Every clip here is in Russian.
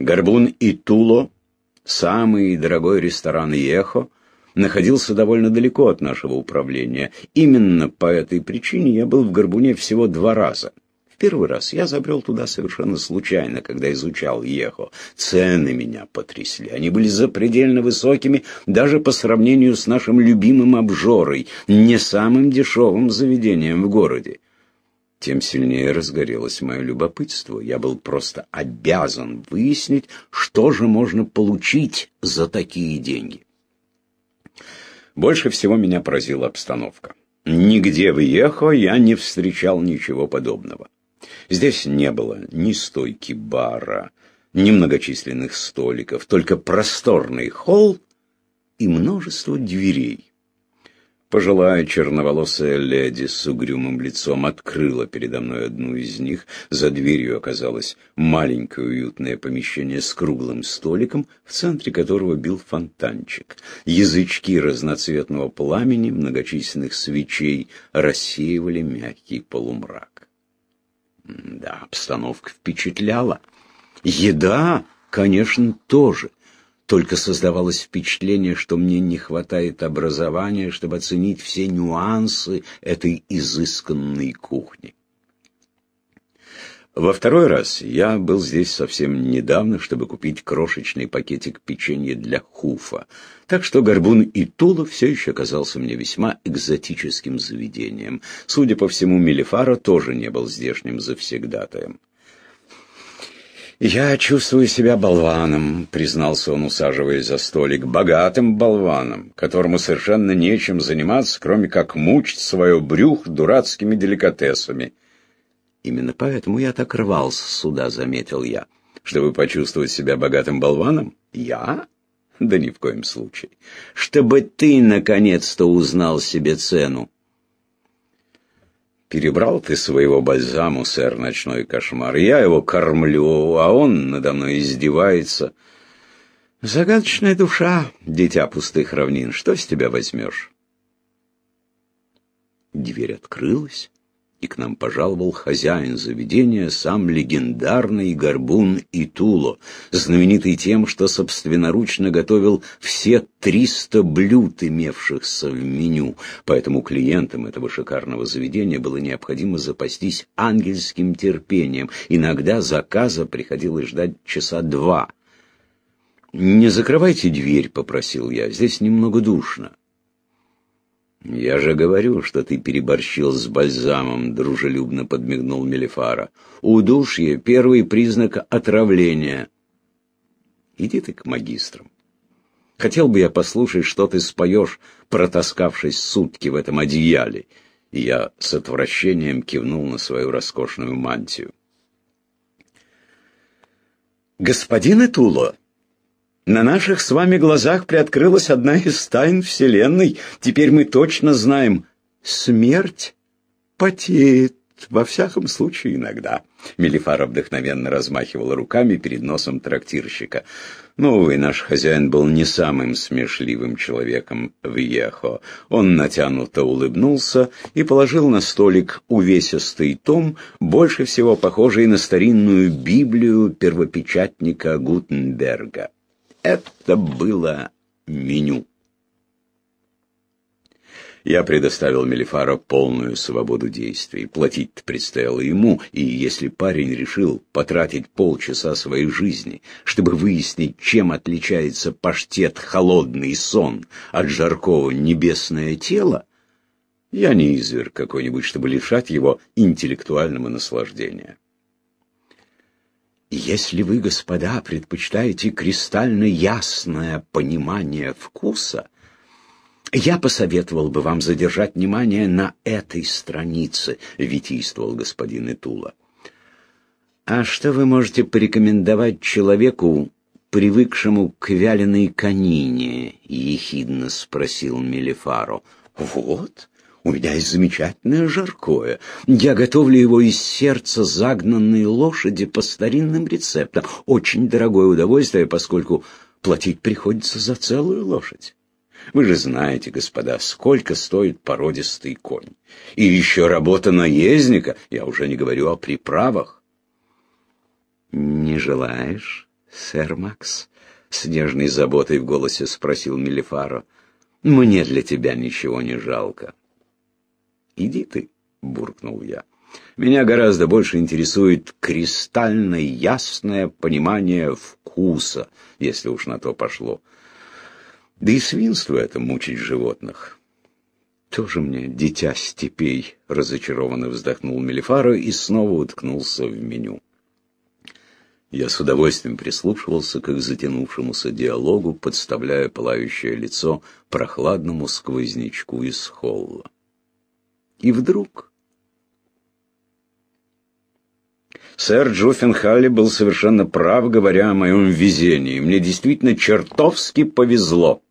Горбун и Туло, самый дорогой ресторан Ехо, находился довольно далеко от нашего управления. Именно по этой причине я был в Горбуне всего два раза. В первый раз я забрел туда совершенно случайно, когда изучал Ехо. Цены меня потрясли. Они были запредельно высокими даже по сравнению с нашим любимым обжорой, не самым дешевым заведением в городе тем сильнее разгорелось мое любопытство. Я был просто обязан выяснить, что же можно получить за такие деньги. Больше всего меня поразила обстановка. Нигде в Ехо я не встречал ничего подобного. Здесь не было ни стойки бара, ни многочисленных столиков, только просторный холл и множество дверей. Пожилая черноволосая леди с угрюмым лицом открыла передо мной одну из них. За дверью оказалось маленькое уютное помещение с круглым столиком, в центре которого бил фонтанчик. Язычки разноцветного пламени многочисленных свечей рассеивали мягкий полумрак. Да, обстановка впечатляла. Еда, конечно, тоже. Только создавалось впечатление, что мне не хватает образования, чтобы оценить все нюансы этой изысканной кухни. Во второй раз я был здесь совсем недавно, чтобы купить крошечный пакетик печенья для хуфа. Так что Горбун и Тула все еще казался мне весьма экзотическим заведением. Судя по всему, Мелифара тоже не был здешним завсегдатаем. «Я чувствую себя болваном», — признался он, усаживаясь за столик, — «богатым болваном, которому совершенно нечем заниматься, кроме как мучить свое брюх дурацкими деликатесами». «Именно поэтому я так рвался сюда», — заметил я. «Чтобы почувствовать себя богатым болваном? Я? Да ни в коем случае. Чтобы ты, наконец-то, узнал себе цену. Перебрал ты своего бальзаму, сэр, ночной кошмар. Я его кормлю, а он надо мной издевается. Загадочная душа, дитя пустых равнин, что с тебя возьмешь? Дверь открылась и к нам пожаловал хозяин заведения, сам легендарный горбун Итуло, знаменитый тем, что собственноручно готовил все 300 блюд, имевшихся в меню. Поэтому клиентам этого шикарного заведения было необходимо запастись ангельским терпением. Иногда заказа приходилось ждать часа два. «Не закрывайте дверь», — попросил я, — «здесь немного душно». «Я же говорю, что ты переборщил с бальзамом», — дружелюбно подмигнул Мелифара. «Удушье — первый признак отравления». «Иди ты к магистрам. Хотел бы я послушать, что ты споешь, протаскавшись сутки в этом одеяле». И я с отвращением кивнул на свою роскошную мантию. «Господин Этуло», на наших с вами глазах приоткрылась одна из тайн Вселенной. Теперь мы точно знаем, смерть потеет, во всяком случае иногда. Мелифара вдохновенно размахивала руками перед носом трактирщика. Но, увы, наш хозяин был не самым смешливым человеком в Ехо. Он натянуто улыбнулся и положил на столик увесистый том, больше всего похожий на старинную Библию первопечатника Гутенберга. Это было меню. Я предоставил Мелифара полную свободу действий. Платить предстояло ему, и если парень решил потратить полчаса своей жизни, чтобы выяснить, чем отличается паштет «холодный сон» от жаркого «небесное тело», я не изверг какой-нибудь, чтобы лишать его интеллектуального наслаждения. Если вы, господа, предпочитаете кристально ясное понимание вкуса, я посоветовал бы вам задержать внимание на этой странице, витийствовал господин Итула. А что вы можете порекомендовать человеку, привыкшему к вяленой конине? ехидно спросил Мелифаро. Вот, у меня есть замечательное жаркое. Я готовлю его из сердца загнанной лошади по старинным рецептам. Очень дорогое удовольствие, поскольку платить приходится за целую лошадь. Вы же знаете, господа, сколько стоит породистый конь. И еще работа наездника, я уже не говорю о приправах. «Не желаешь?» — Сэр Макс, с нежной заботой в голосе спросил Мелифаро, мне для тебя ничего не жалко. Иди ты, буркнул я. Меня гораздо больше интересует кристально ясное понимание вкуса, если уж на то пошло. Да и свинство это мучить животных. Тоже мне дитя степей, разочарованно вздохнул Мелифаро и снова уткнулся в меню. Я с удовольствием прислушивался к их затянувшемуся диалогу, подставляя пылающее лицо прохладному сквознячку из холла. И вдруг... Сэр Джоффенхалли был совершенно прав, говоря о моем везении. Мне действительно чертовски повезло.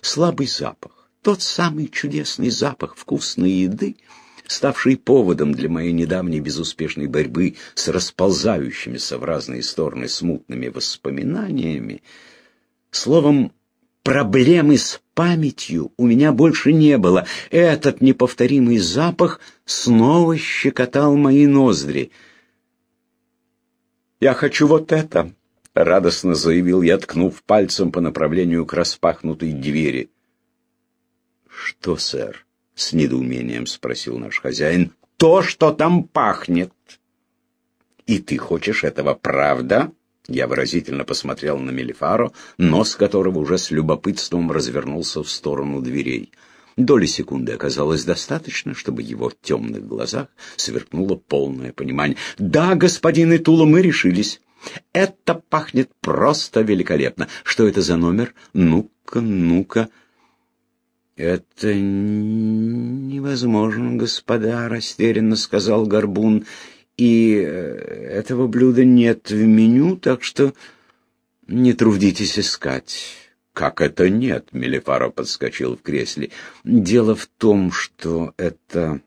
Слабый запах, тот самый чудесный запах вкусной еды — ставший поводом для моей недавней безуспешной борьбы с расползающимися в разные стороны смутными воспоминаниями, словом, проблемы с памятью у меня больше не было. Этот неповторимый запах снова щекотал мои ноздри. «Я хочу вот это!» — радостно заявил я, ткнув пальцем по направлению к распахнутой двери. «Что, сэр?» — с недоумением спросил наш хозяин. «То, что там пахнет». «И ты хочешь этого, правда?» Я выразительно посмотрел на Мелифаро, нос которого уже с любопытством развернулся в сторону дверей. Доли секунды оказалось достаточно, чтобы в его темных глазах сверкнуло полное понимание. «Да, господин Итула, мы решились. Это пахнет просто великолепно. Что это за номер? Ну-ка, ну-ка...» «Это невозможно, господа», — растерянно сказал Горбун. «И э, этого блюда нет в меню, так что не трудитесь искать». «Как это нет?» — Мелефаро подскочил в кресле. «Дело в том, что это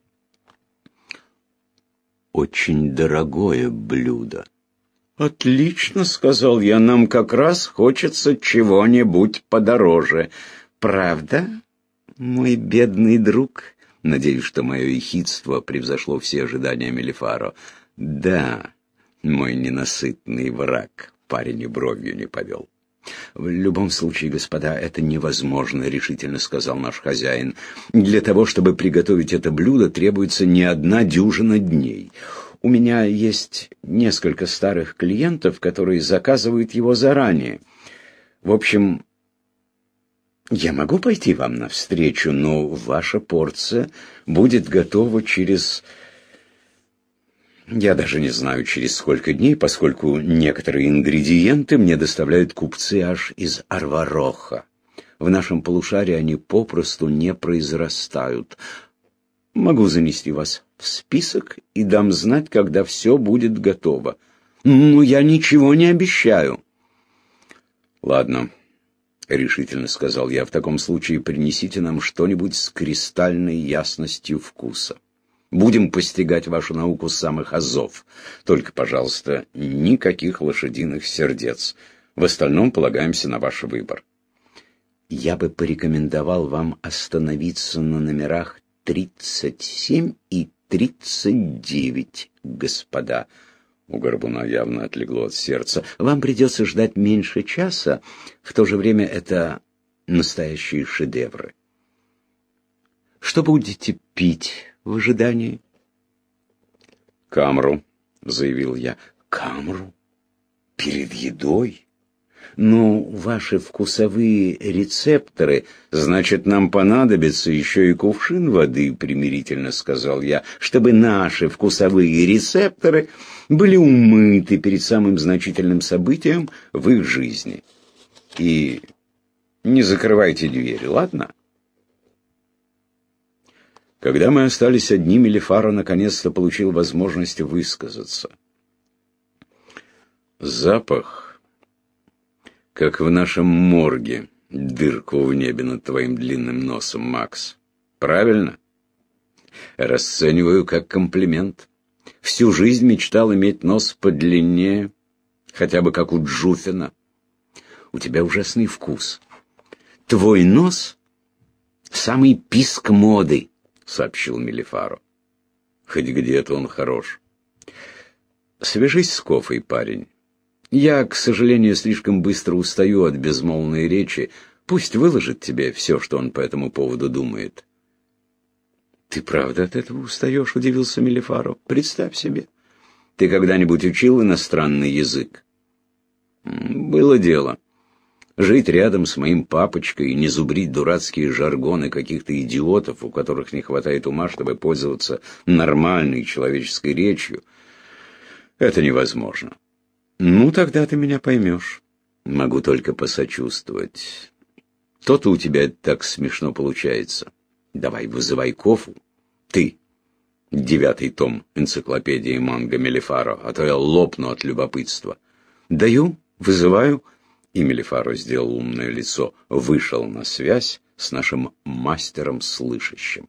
очень дорогое блюдо». «Отлично», — сказал я, — «нам как раз хочется чего-нибудь подороже». «Правда?» «Мой бедный друг...» Надеюсь, что мое ехидство превзошло все ожидания Мелифаро. «Да, мой ненасытный враг», — парень и бровью не повел. «В любом случае, господа, это невозможно», — решительно сказал наш хозяин. «Для того, чтобы приготовить это блюдо, требуется не одна дюжина дней. У меня есть несколько старых клиентов, которые заказывают его заранее. В общем, я могу пойти вам навстречу, но ваша порция будет готова через... Я даже не знаю, через сколько дней, поскольку некоторые ингредиенты мне доставляют купцы аж из Арвароха. В нашем полушарии они попросту не произрастают. Могу занести вас в список и дам знать, когда все будет готово. Но я ничего не обещаю. Ладно. — решительно сказал я, — в таком случае принесите нам что-нибудь с кристальной ясностью вкуса. Будем постигать вашу науку с самых азов. Только, пожалуйста, никаких лошадиных сердец. В остальном полагаемся на ваш выбор. Я бы порекомендовал вам остановиться на номерах 37 и 39, господа, у Горбуна явно отлегло от сердца. Вам придется ждать меньше часа, в то же время это настоящие шедевры. Что будете пить в ожидании? Камру, заявил я. Камру? Перед едой? Ну, ваши вкусовые рецепторы, значит, нам понадобится еще и кувшин воды, примирительно сказал я, чтобы наши вкусовые рецепторы были умыты перед самым значительным событием в их жизни. И не закрывайте двери, ладно? Когда мы остались одни, Мелифара наконец-то получил возможность высказаться. Запах как в нашем морге, дырку в небе над твоим длинным носом, Макс. Правильно? Расцениваю как комплимент. Всю жизнь мечтал иметь нос подлиннее, хотя бы как у Джуфина. У тебя ужасный вкус. Твой нос — самый писк моды, — сообщил Мелифаро. Хоть где-то он хорош. Свяжись с Кофой, парень Я, к сожалению, слишком быстро устаю от безмолвной речи. Пусть выложит тебе все, что он по этому поводу думает. «Ты правда от этого устаешь?» — удивился Мелифаро. «Представь себе. Ты когда-нибудь учил иностранный язык?» «Было дело. Жить рядом с моим папочкой и не зубрить дурацкие жаргоны каких-то идиотов, у которых не хватает ума, чтобы пользоваться нормальной человеческой речью, это невозможно. Ну, тогда ты меня поймешь. Могу только посочувствовать. То-то у тебя так смешно получается. Давай, вызывай Кофу. Ты. Девятый том энциклопедии Манго Мелифаро, а то я лопну от любопытства. Даю, вызываю и Мелифаро сделал умное лицо, вышел на связь с нашим мастером слышащим.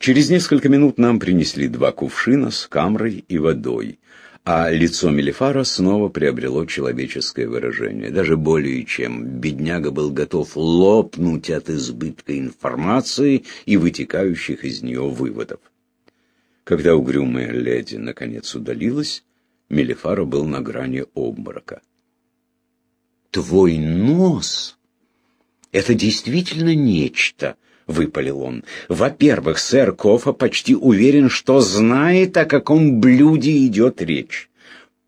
Через несколько минут нам принесли два кувшина с камрой и водой, а лицо Мелифара снова приобрело человеческое выражение, даже более чем. Бедняга был готов лопнуть от избытка информации и вытекающих из нее выводов. Когда угрюмая леди наконец удалилась, Мелифаро был на грани обморока твой нос — это действительно нечто, — выпалил он. Во-первых, сэр Кофа почти уверен, что знает, о каком блюде идет речь.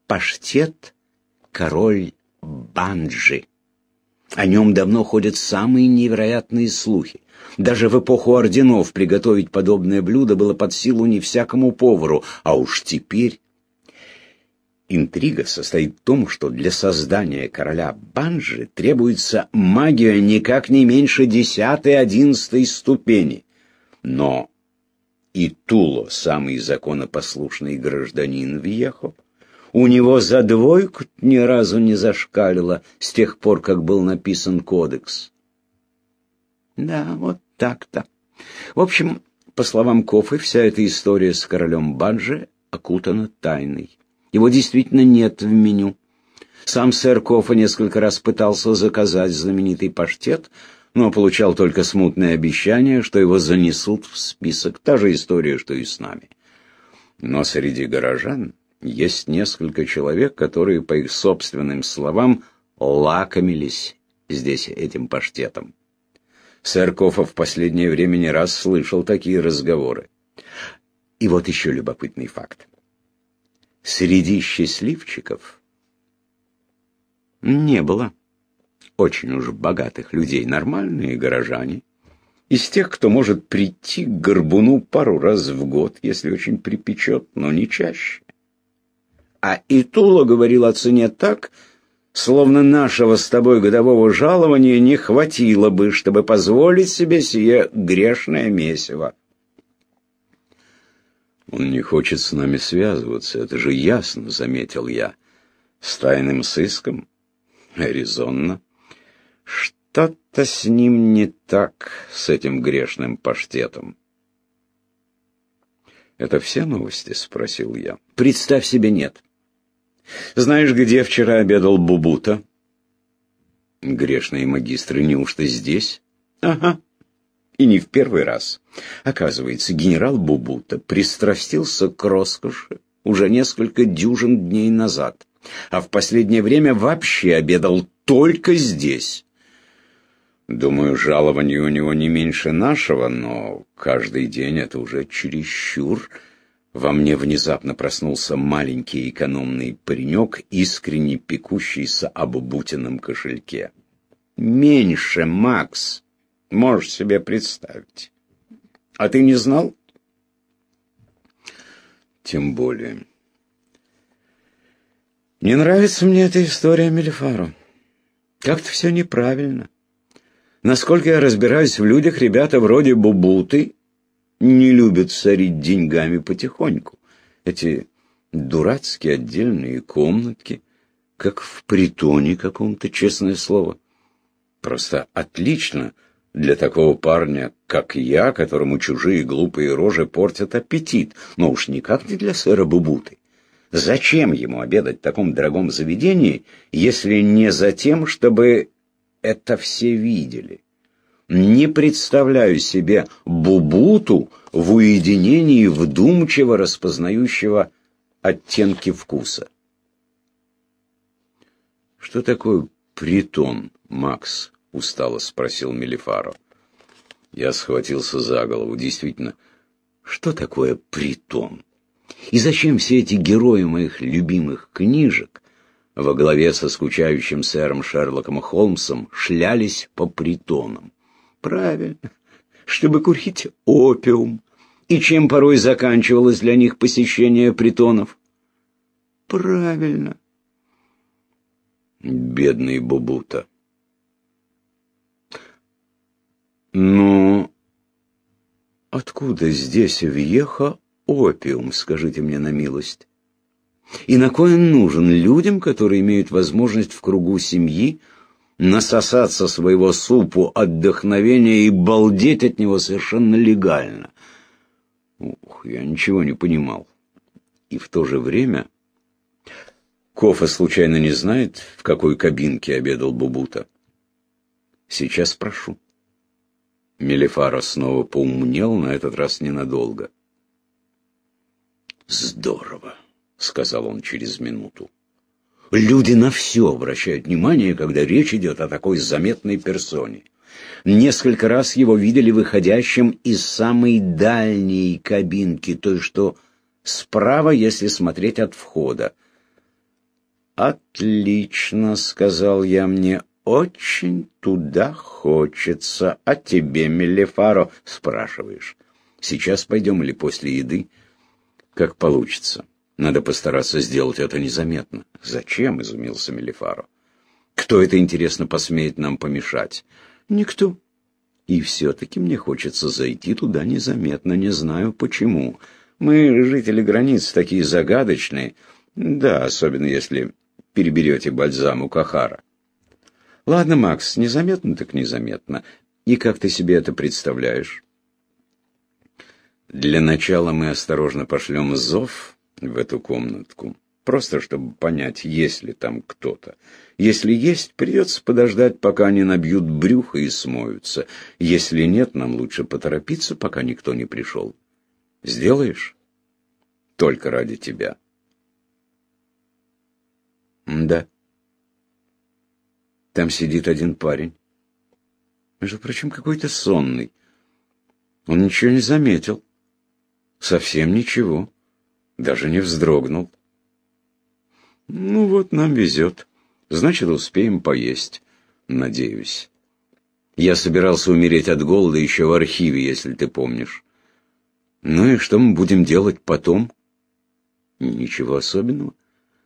Паштет — король банджи. О нем давно ходят самые невероятные слухи. Даже в эпоху орденов приготовить подобное блюдо было под силу не всякому повару, а уж теперь Интрига состоит в том, что для создания короля Банжи требуется магия никак не меньше десятой-одиннадцатой ступени. Но и Туло, самый законопослушный гражданин Вьехо, у него за двойку ни разу не зашкалило с тех пор, как был написан кодекс. Да, вот так-то. В общем, по словам Кофы, вся эта история с королем Банжи окутана тайной. Его действительно нет в меню. Сам сэр Кофа несколько раз пытался заказать знаменитый паштет, но получал только смутное обещание, что его занесут в список. Та же история, что и с нами. Но среди горожан есть несколько человек, которые, по их собственным словам, лакомились здесь этим паштетом. Сэр Кофа в последнее время не раз слышал такие разговоры. И вот еще любопытный факт. Среди счастливчиков не было очень уж богатых людей, нормальные горожане, из тех, кто может прийти к горбуну пару раз в год, если очень припечет, но не чаще. А Итула говорил о цене так, словно нашего с тобой годового жалования не хватило бы, чтобы позволить себе сие грешное месиво. Он не хочет с нами связываться, это же ясно, заметил я. С тайным сыском? Резонно. Что-то с ним не так, с этим грешным паштетом. «Это все новости?» — спросил я. «Представь себе, нет. Знаешь, где вчера обедал Бубута?» «Грешные магистры неужто здесь?» «Ага. И не в первый раз. Оказывается, генерал Бубута пристрастился к роскоши уже несколько дюжин дней назад, а в последнее время вообще обедал только здесь. Думаю, жалование у него не меньше нашего, но каждый день это уже чересчур. Во мне внезапно проснулся маленький экономный паренек, искренне пекущийся об Бутином кошельке. «Меньше, Макс!» Можешь себе представить. А ты не знал? Тем более. Не нравится мне эта история Мелифару. Как-то все неправильно. Насколько я разбираюсь в людях, ребята вроде Бубуты не любят царить деньгами потихоньку. Эти дурацкие отдельные комнатки, как в притоне каком-то, честное слово. Просто отлично для такого парня, как я, которому чужие глупые рожи портят аппетит, но уж никак не для сэра Бубуты. Зачем ему обедать в таком дорогом заведении, если не за тем, чтобы это все видели? Не представляю себе Бубуту в уединении вдумчиво распознающего оттенки вкуса. Что такое притон, Макс? Устало спросил Мелифаро. Я схватился за голову. Действительно, что такое притон? И зачем все эти герои моих любимых книжек во главе со скучающим сэром Шерлоком Холмсом шлялись по притонам? Правильно, чтобы курить опиум. И чем порой заканчивалось для них посещение притонов? Правильно. Бедный Бубута. Ну, откуда здесь в опиум, скажите мне на милость? И на кой он нужен людям, которые имеют возможность в кругу семьи насосаться своего супу отдохновения и балдеть от него совершенно легально? Ух, я ничего не понимал. И в то же время... Кофа случайно не знает, в какой кабинке обедал Бубута? Сейчас спрошу. Мелифара снова поумнел, на этот раз ненадолго. «Здорово», — сказал он через минуту. «Люди на все обращают внимание, когда речь идет о такой заметной персоне. Несколько раз его видели выходящим из самой дальней кабинки, той, что справа, если смотреть от входа. «Отлично», — сказал я мне, очень туда хочется. А тебе, Мелефаро, спрашиваешь. Сейчас пойдем или после еды? Как получится. Надо постараться сделать это незаметно. Зачем, изумился Мелефаро. Кто это, интересно, посмеет нам помешать? Никто. И все-таки мне хочется зайти туда незаметно, не знаю почему. Мы, жители границ, такие загадочные. Да, особенно если переберете бальзам у Кахара. Ладно, Макс, незаметно так незаметно. И как ты себе это представляешь? Для начала мы осторожно пошлем зов в эту комнатку. Просто чтобы понять, есть ли там кто-то. Если есть, придется подождать, пока они набьют брюхо и смоются. Если нет, нам лучше поторопиться, пока никто не пришел. Сделаешь? Только ради тебя. Да. Там сидит один парень. Между прочим, какой-то сонный. Он ничего не заметил. Совсем ничего. Даже не вздрогнул. Ну вот, нам везет. Значит, успеем поесть. Надеюсь. Я собирался умереть от голода еще в архиве, если ты помнишь. Ну и что мы будем делать потом? Ничего особенного.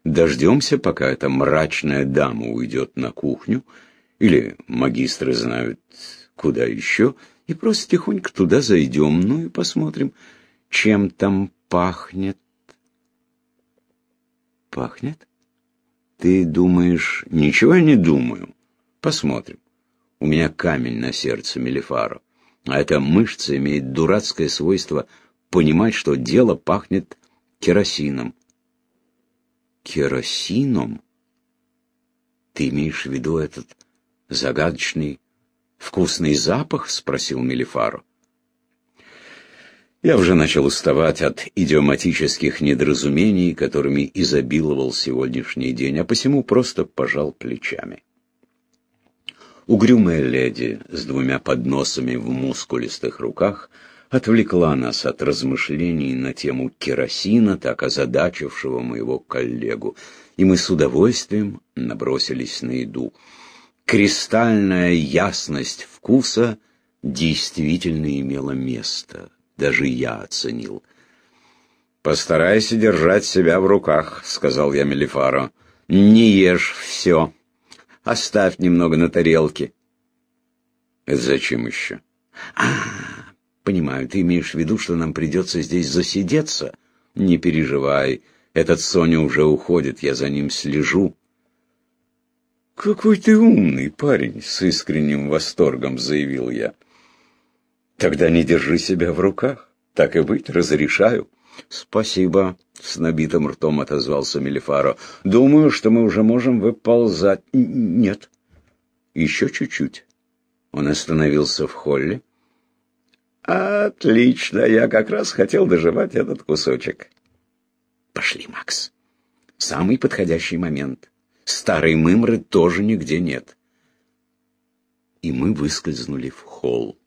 Дождемся, пока эта мрачная дама уйдет на кухню, или магистры знают, куда еще, и просто тихонько туда зайдем, ну и посмотрим, чем там пахнет. Пахнет? Ты думаешь... Ничего я не думаю. Посмотрим. У меня камень на сердце, Мелифаро. А эта мышца имеет дурацкое свойство понимать, что дело пахнет керосином керосином? Ты имеешь в виду этот загадочный вкусный запах? спросил Мелифаро. Я уже начал уставать от идиоматических недоразумений, которыми изобиловал сегодняшний день, а посему просто пожал плечами. Угрюмая леди с двумя подносами в мускулистых руках — отвлекла нас от размышлений на тему керосина, так озадачившего моего коллегу, и мы с удовольствием набросились на еду. Кристальная ясность вкуса действительно имела место, даже я оценил. «Постарайся держать себя в руках», — сказал я Мелифаро. «Не ешь все. Оставь немного на тарелке». «Это зачем еще?» «А, Понимаю, ты имеешь в виду, что нам придется здесь засидеться? Не переживай, этот Соня уже уходит, я за ним слежу. Какой ты умный парень, с искренним восторгом заявил я. Тогда не держи себя в руках. Так и быть, разрешаю. Спасибо, с набитым ртом отозвался Мелифаро. Думаю, что мы уже можем выползать. Нет. Еще чуть-чуть. Он остановился в холле Отлично, я как раз хотел доживать этот кусочек. Пошли, Макс. Самый подходящий момент. Старой мымры тоже нигде нет. И мы выскользнули в холл.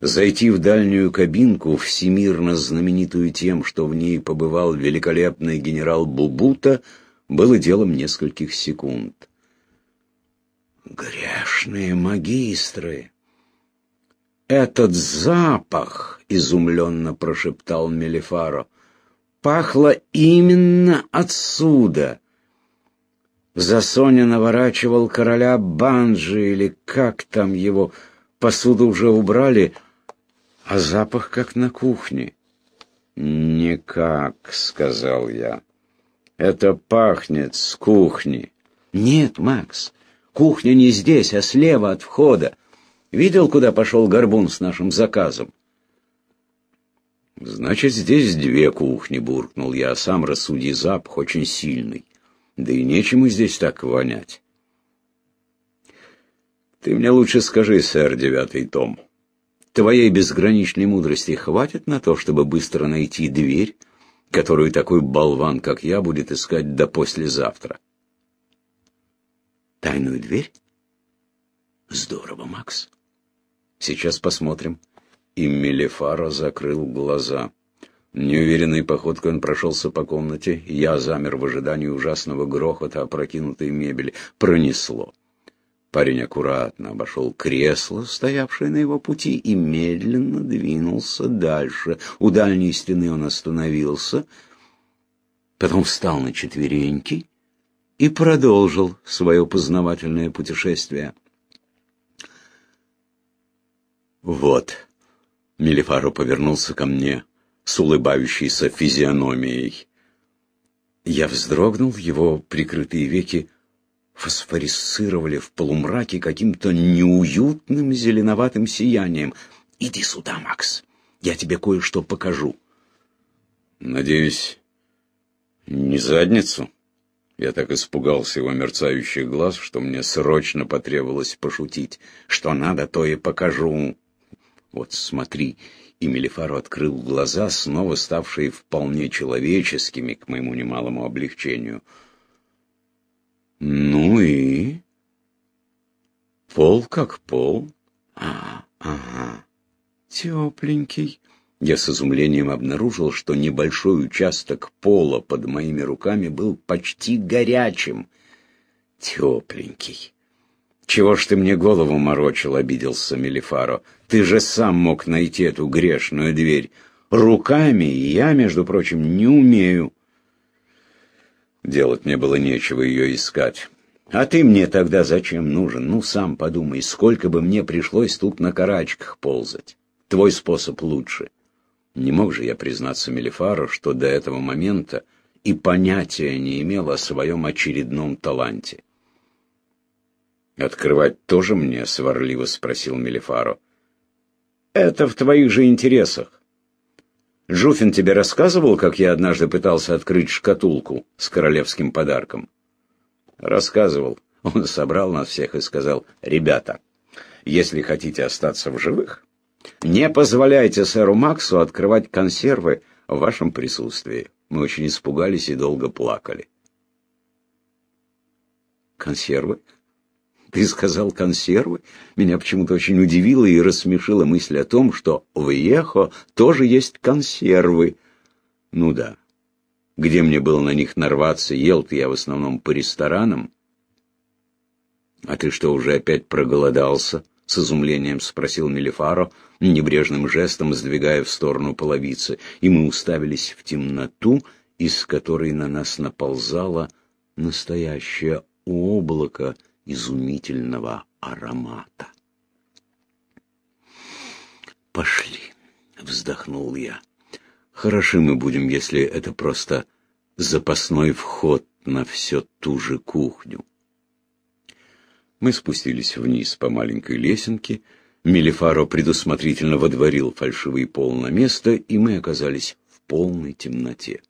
Зайти в дальнюю кабинку, всемирно знаменитую тем, что в ней побывал великолепный генерал Бубута, было делом нескольких секунд. Грешные магистры! Этот запах, изумленно прошептал Мелифаро, пахло именно отсюда. Засоня наворачивал короля Банджи, или как там его, посуду уже убрали, а запах как на кухне. «Никак», — сказал я. «Это пахнет с кухни». «Нет, Макс, кухня не здесь, а слева от входа. Видел, куда пошел горбун с нашим заказом?» «Значит, здесь две кухни», — буркнул я, сам рассуди запах очень сильный. Да и нечему здесь так вонять. Ты мне лучше скажи, сэр, девятый том, твоей безграничной мудрости хватит на то, чтобы быстро найти дверь, которую такой болван, как я, будет искать до послезавтра? Тайную дверь? Здорово, Макс. Сейчас посмотрим. И Мелефара закрыл глаза. Неуверенной походкой он прошелся по комнате. Я замер в ожидании ужасного грохота опрокинутой мебели. Пронесло. Парень аккуратно обошел кресло, стоявшее на его пути, и медленно двинулся дальше. У дальней стены он остановился, потом встал на четвереньки и продолжил свое познавательное путешествие. «Вот», — Мелифаро повернулся ко мне, — с улыбающейся физиономией. Я вздрогнул, его прикрытые веки фосфорисцировали в полумраке каким-то неуютным зеленоватым сиянием. «Иди сюда, Макс, я тебе кое-что покажу». «Надеюсь, не задницу?» Я так испугался его мерцающих глаз, что мне срочно потребовалось пошутить. «Что надо, то и покажу». «Вот смотри, и Мелифару открыл глаза, снова ставшие вполне человеческими, к моему немалому облегчению. «Ну и?» «Пол как пол. А, ага. Тепленький». Я с изумлением обнаружил, что небольшой участок пола под моими руками был почти горячим. Тепленький. «Чего ж ты мне голову морочил?» — обиделся Мелифаро. «Ты же сам мог найти эту грешную дверь. Руками я, между прочим, не умею». Делать мне было нечего ее искать. «А ты мне тогда зачем нужен? Ну, сам подумай, сколько бы мне пришлось тут на карачках ползать. Твой способ лучше». Не мог же я признаться Мелифару, что до этого момента и понятия не имел о своем очередном таланте. «Открывать тоже мне?» — сварливо спросил Мелифаро. «Это в твоих же интересах. Жуфин тебе рассказывал, как я однажды пытался открыть шкатулку с королевским подарком?» «Рассказывал. Он собрал нас всех и сказал, «Ребята, если хотите остаться в живых, не позволяйте сэру Максу открывать консервы в вашем присутствии». Мы очень испугались и долго плакали. «Консервы?» Ты сказал консервы? Меня почему-то очень удивила и рассмешила мысль о том, что в Ехо тоже есть консервы. Ну да. Где мне было на них нарваться, ел-то я в основном по ресторанам. А ты что, уже опять проголодался? С изумлением спросил Мелифаро, небрежным жестом сдвигая в сторону половицы, и мы уставились в темноту, из которой на нас наползало настоящее облако изумительного аромата. «Пошли», — вздохнул я. «Хороши мы будем, если это просто запасной вход на все ту же кухню». Мы спустились вниз по маленькой лесенке, Мелифаро предусмотрительно водворил фальшивый пол на место, и мы оказались в полной темноте.